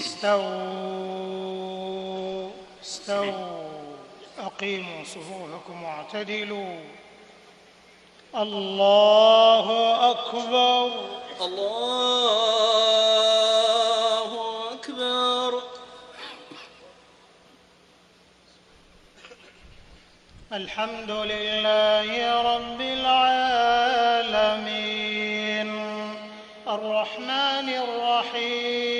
استووا استووا أقيموا صفوفكم واعتدلوا. الله أكبر. الله أكبر. الحمد لله رب العالمين. الرحمن الرحيم.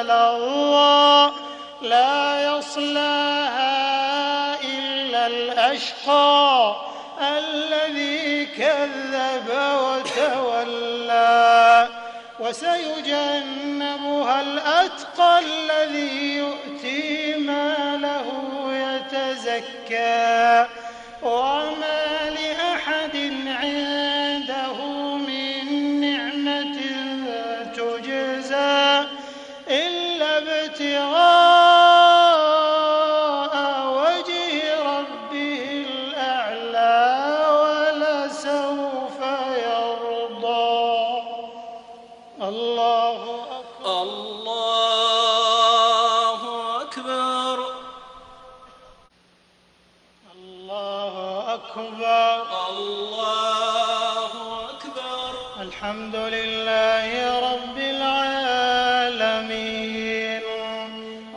تلظى لا يصلاها إلا الأشقى الذي كذب وتولى وسيجنبها الأتقى الذي يؤتي ماله يتزكى وما لأحد ابتغاء وجه ربه الأعلى ولسوف يرضى. الله أكبر الله أكبر. الله أكبر. الله أكبر. الحمد لله رب